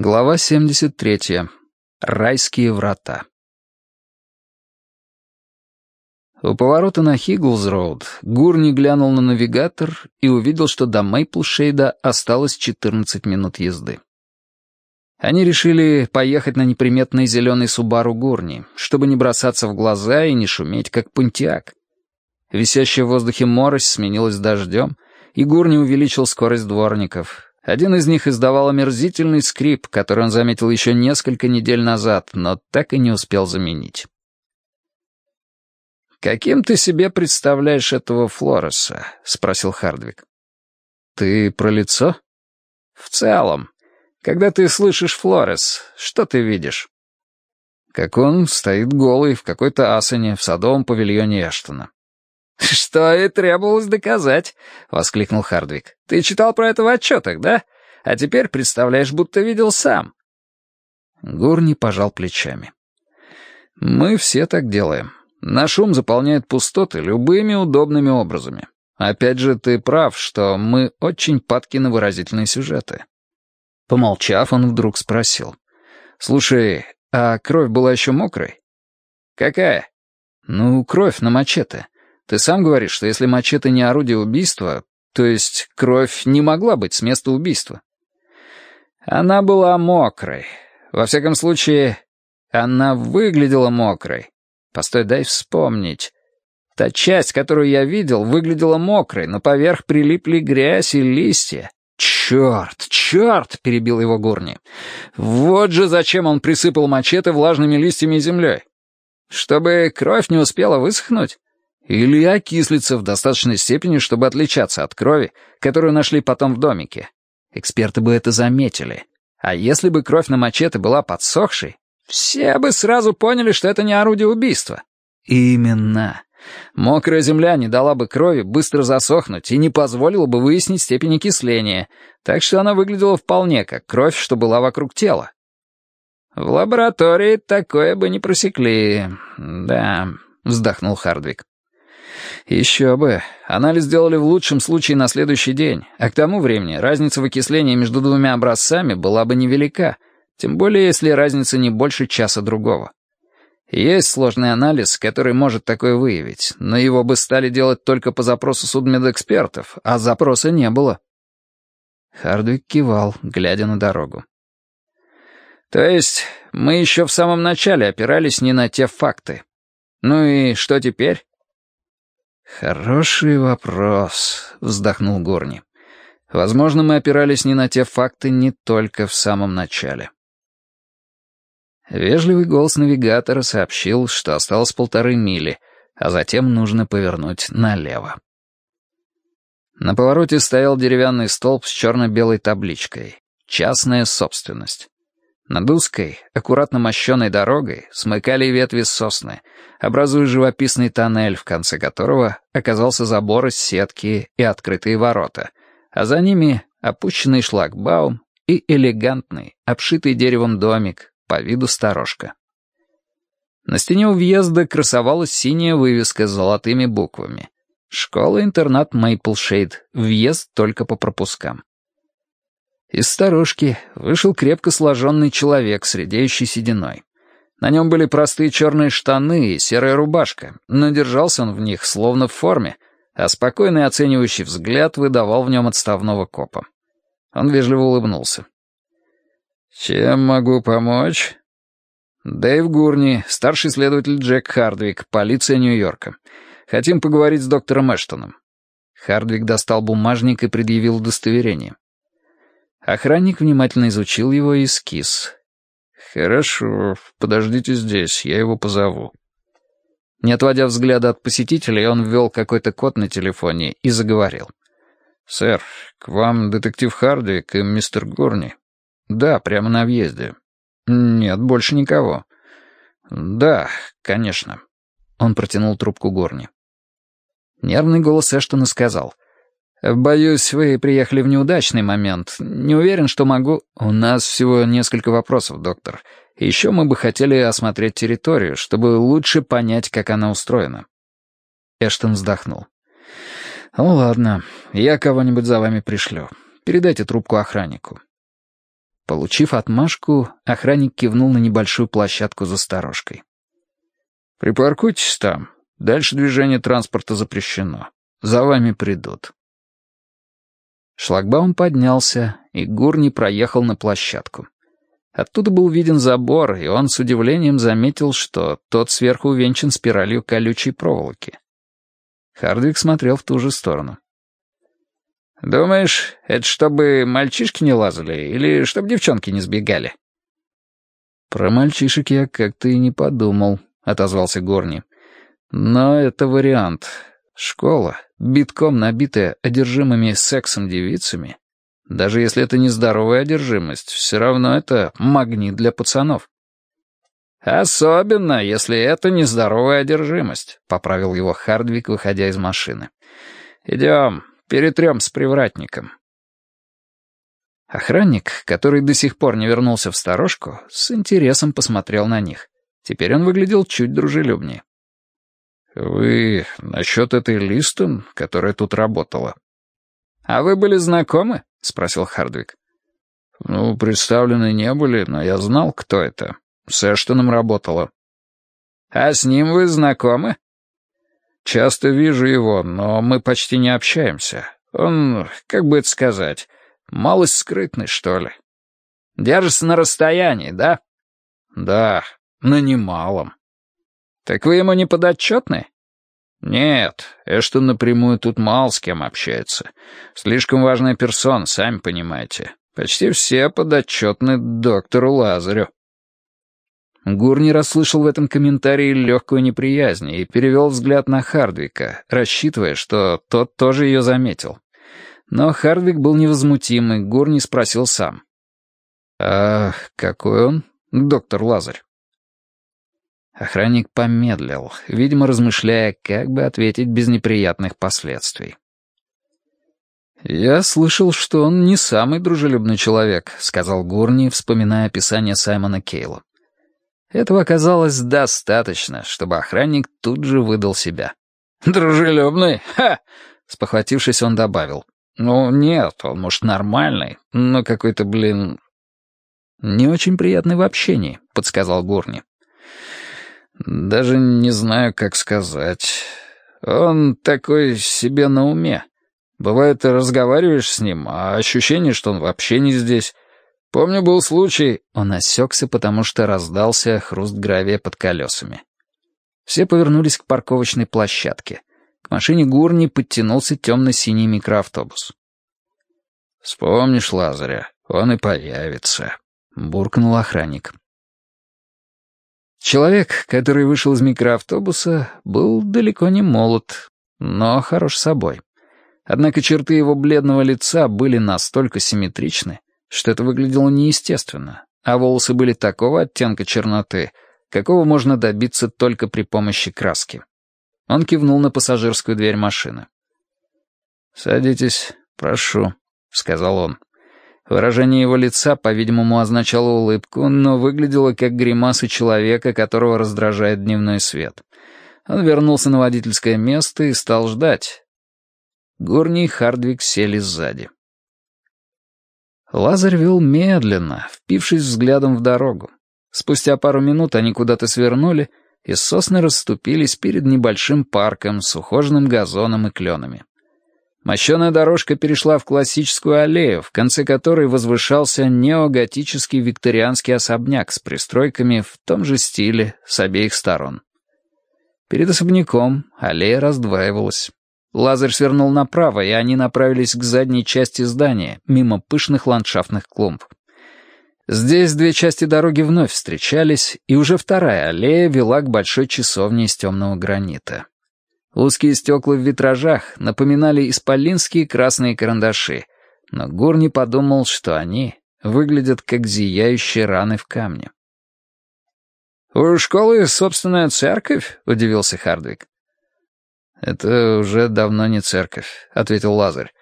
Глава 73. Райские врата. У поворота на Хигглз-роуд Гурни глянул на навигатор и увидел, что до Мейплшейда осталось 14 минут езды. Они решили поехать на неприметный зеленый Субару Гурни, чтобы не бросаться в глаза и не шуметь, как пунтиак. Висящая в воздухе морось сменилась дождем, и Гурни увеличил скорость дворников, один из них издавал омерзительный скрип, который он заметил еще несколько недель назад, но так и не успел заменить. «Каким ты себе представляешь этого Флореса?» — спросил Хардвик. «Ты про лицо?» «В целом. Когда ты слышишь Флорес, что ты видишь?» «Как он стоит голый в какой-то асане в садовом павильоне Эштона. «Что и требовалось доказать», — воскликнул Хардвик. «Ты читал про это в отчетах, да? А теперь представляешь, будто видел сам». Гурни пожал плечами. «Мы все так делаем. Наш ум заполняет пустоты любыми удобными образами. Опять же, ты прав, что мы очень падки на выразительные сюжеты». Помолчав, он вдруг спросил. «Слушай, а кровь была еще мокрой?» «Какая?» «Ну, кровь на мачете. Ты сам говоришь, что если мачете не орудие убийства, то есть кровь не могла быть с места убийства. Она была мокрой. Во всяком случае, она выглядела мокрой. Постой, дай вспомнить. Та часть, которую я видел, выглядела мокрой, но поверх прилипли грязь и листья. «Черт, черт!» — перебил его Гурни. «Вот же зачем он присыпал мачете влажными листьями и землей. Чтобы кровь не успела высохнуть? Или окислиться в достаточной степени, чтобы отличаться от крови, которую нашли потом в домике. Эксперты бы это заметили. А если бы кровь на мачете была подсохшей, все бы сразу поняли, что это не орудие убийства. Именно. Мокрая земля не дала бы крови быстро засохнуть и не позволила бы выяснить степень окисления, так что она выглядела вполне как кровь, что была вокруг тела. В лаборатории такое бы не просекли. Да, вздохнул Хардвик. Еще бы. Анализ сделали в лучшем случае на следующий день, а к тому времени разница в окислении между двумя образцами была бы невелика, тем более если разница не больше часа другого. Есть сложный анализ, который может такое выявить, но его бы стали делать только по запросу судмедэкспертов, а запроса не было. Хардвик кивал, глядя на дорогу. То есть мы еще в самом начале опирались не на те факты. Ну и что теперь? «Хороший вопрос», — вздохнул Горни. «Возможно, мы опирались не на те факты не только в самом начале». Вежливый голос навигатора сообщил, что осталось полторы мили, а затем нужно повернуть налево. На повороте стоял деревянный столб с черно-белой табличкой «Частная собственность». Над узкой, аккуратно мощенной дорогой смыкали ветви сосны, образуя живописный тоннель, в конце которого оказался забор из сетки и открытые ворота, а за ними опущенный шлагбаум и элегантный, обшитый деревом домик, по виду сторожка. На стене у въезда красовалась синяя вывеска с золотыми буквами. Школа-интернат Мейплшейд, въезд только по пропускам. Из сторожки вышел крепко сложенный человек с сединой. На нем были простые черные штаны и серая рубашка, но держался он в них словно в форме, а спокойный оценивающий взгляд выдавал в нем отставного копа. Он вежливо улыбнулся. «Чем могу помочь?» «Дэйв Гурни, старший следователь Джек Хардвик, полиция Нью-Йорка. Хотим поговорить с доктором Эштоном». Хардвик достал бумажник и предъявил удостоверение. Охранник внимательно изучил его и скис. «Хорошо, подождите здесь, я его позову». Не отводя взгляда от посетителей, он ввел какой-то код на телефоне и заговорил. «Сэр, к вам детектив Хардвик и мистер Горни?» «Да, прямо на въезде». «Нет, больше никого». «Да, конечно». Он протянул трубку Горни. Нервный голос Эштона сказал — «Боюсь, вы приехали в неудачный момент. Не уверен, что могу...» «У нас всего несколько вопросов, доктор. Еще мы бы хотели осмотреть территорию, чтобы лучше понять, как она устроена». Эштон вздохнул. «Ну ладно, я кого-нибудь за вами пришлю. Передайте трубку охраннику». Получив отмашку, охранник кивнул на небольшую площадку за сторожкой. «Припаркуйтесь там. Дальше движение транспорта запрещено. За вами придут». Шлагбаум поднялся, и Гурни проехал на площадку. Оттуда был виден забор, и он с удивлением заметил, что тот сверху увенчан спиралью колючей проволоки. Хардвик смотрел в ту же сторону. «Думаешь, это чтобы мальчишки не лазали или чтобы девчонки не сбегали?» «Про мальчишек я как-то и не подумал», — отозвался Горни. «Но это вариант. Школа, битком набитая одержимыми сексом девицами, даже если это не здоровая одержимость, все равно это магнит для пацанов». «Особенно, если это нездоровая одержимость», — поправил его Хардвик, выходя из машины. «Идем, Перетрем с привратником». Охранник, который до сих пор не вернулся в сторожку, с интересом посмотрел на них. Теперь он выглядел чуть дружелюбнее. «Вы насчет этой Листон, которая тут работала?» «А вы были знакомы?» — спросил Хардвик. «Ну, представлены не были, но я знал, кто это. С Эштоном работала». «А с ним вы знакомы?» Часто вижу его, но мы почти не общаемся. Он, как бы это сказать, малость скрытный, что ли. Держится на расстоянии, да? Да, на немалом. Так вы ему не подотчетны? Нет, Эштон напрямую тут мало с кем общается. Слишком важная персона, сами понимаете. Почти все подотчетны доктору Лазарю. Гурни расслышал в этом комментарии легкую неприязнь и перевел взгляд на Хардвика, рассчитывая, что тот тоже ее заметил. Но Хардвик был невозмутим, и Гурни спросил сам. «А какой он, доктор Лазарь?» Охранник помедлил, видимо, размышляя, как бы ответить без неприятных последствий. «Я слышал, что он не самый дружелюбный человек», — сказал Гурни, вспоминая описание Саймона Кейла. Этого оказалось достаточно, чтобы охранник тут же выдал себя. «Дружелюбный? Ха!» Спохватившись, он добавил. «Ну, нет, он, может, нормальный, но какой-то, блин...» «Не очень приятный в общении», — подсказал Гурни. «Даже не знаю, как сказать. Он такой себе на уме. Бывает, ты разговариваешь с ним, а ощущение, что он вообще не здесь. Помню, был случай...» Он осекся, потому что раздался хруст гравия под колесами. Все повернулись к парковочной площадке. К машине Гурни подтянулся темно-синий микроавтобус. «Вспомнишь Лазаря, он и появится», — буркнул охранник. Человек, который вышел из микроавтобуса, был далеко не молод, но хорош собой. Однако черты его бледного лица были настолько симметричны, что это выглядело неестественно, а волосы были такого оттенка черноты, какого можно добиться только при помощи краски. Он кивнул на пассажирскую дверь машины. «Садитесь, прошу», — сказал он. Выражение его лица, по-видимому, означало улыбку, но выглядело как гримаса человека, которого раздражает дневной свет. Он вернулся на водительское место и стал ждать. Гурни и Хардвик сели сзади. Лазарь вел медленно, впившись взглядом в дорогу. Спустя пару минут они куда-то свернули, и сосны расступились перед небольшим парком с ухоженным газоном и кленами. Мощеная дорожка перешла в классическую аллею, в конце которой возвышался неоготический викторианский особняк с пристройками в том же стиле с обеих сторон. Перед особняком аллея раздваивалась. Лазарь свернул направо, и они направились к задней части здания, мимо пышных ландшафтных клумб. Здесь две части дороги вновь встречались, и уже вторая аллея вела к большой часовне из темного гранита. Узкие стекла в витражах напоминали исполинские красные карандаши, но Гурни подумал, что они выглядят как зияющие раны в камне. «У школы собственная церковь?» — удивился Хардвик. «Это уже давно не церковь», — ответил Лазарь.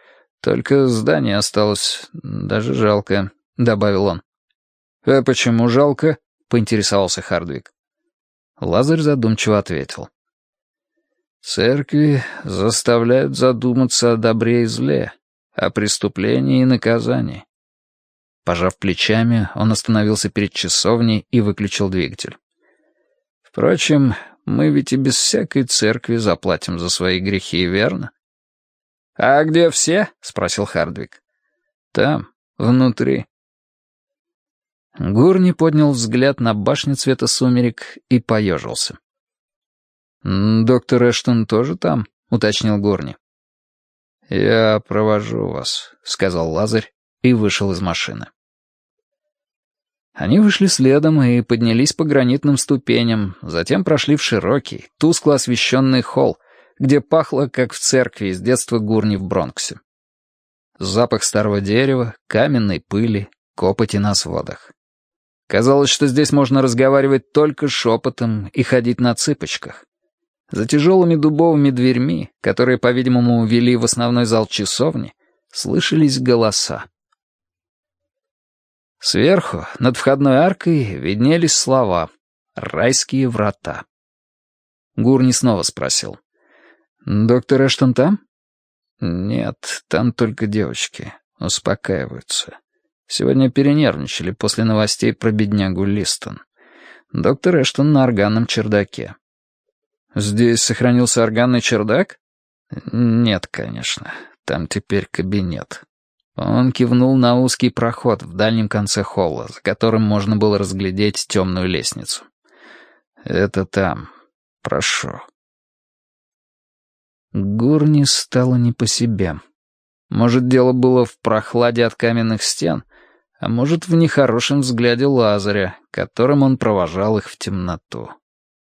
«Только здание осталось, даже жалко», — добавил он. «А почему жалко?» — поинтересовался Хардвик. Лазарь задумчиво ответил. «Церкви заставляют задуматься о добре и зле, о преступлении и наказании. Пожав плечами, он остановился перед часовней и выключил двигатель. «Впрочем, мы ведь и без всякой церкви заплатим за свои грехи, верно?» «А где все?» — спросил Хардвик. «Там, внутри». Гурни поднял взгляд на башню цвета сумерек и поежился. «Доктор Эштон тоже там?» — уточнил Гурни. «Я провожу вас», — сказал Лазарь и вышел из машины. Они вышли следом и поднялись по гранитным ступеням, затем прошли в широкий, тускло освещенный холл, где пахло, как в церкви из детства Гурни в Бронксе. Запах старого дерева, каменной пыли, копоти на сводах. Казалось, что здесь можно разговаривать только шепотом и ходить на цыпочках. За тяжелыми дубовыми дверьми, которые, по-видимому, вели в основной зал часовни, слышались голоса. Сверху, над входной аркой, виднелись слова «Райские врата». Гурни снова спросил. «Доктор Эштон там?» «Нет, там только девочки. Успокаиваются. Сегодня перенервничали после новостей про беднягу Листон. Доктор Эштон на органном чердаке». «Здесь сохранился органный чердак?» «Нет, конечно. Там теперь кабинет. Он кивнул на узкий проход в дальнем конце холла, за которым можно было разглядеть темную лестницу. «Это там. Прошу». Гурни стало не по себе. Может, дело было в прохладе от каменных стен, а может, в нехорошем взгляде Лазаря, которым он провожал их в темноту.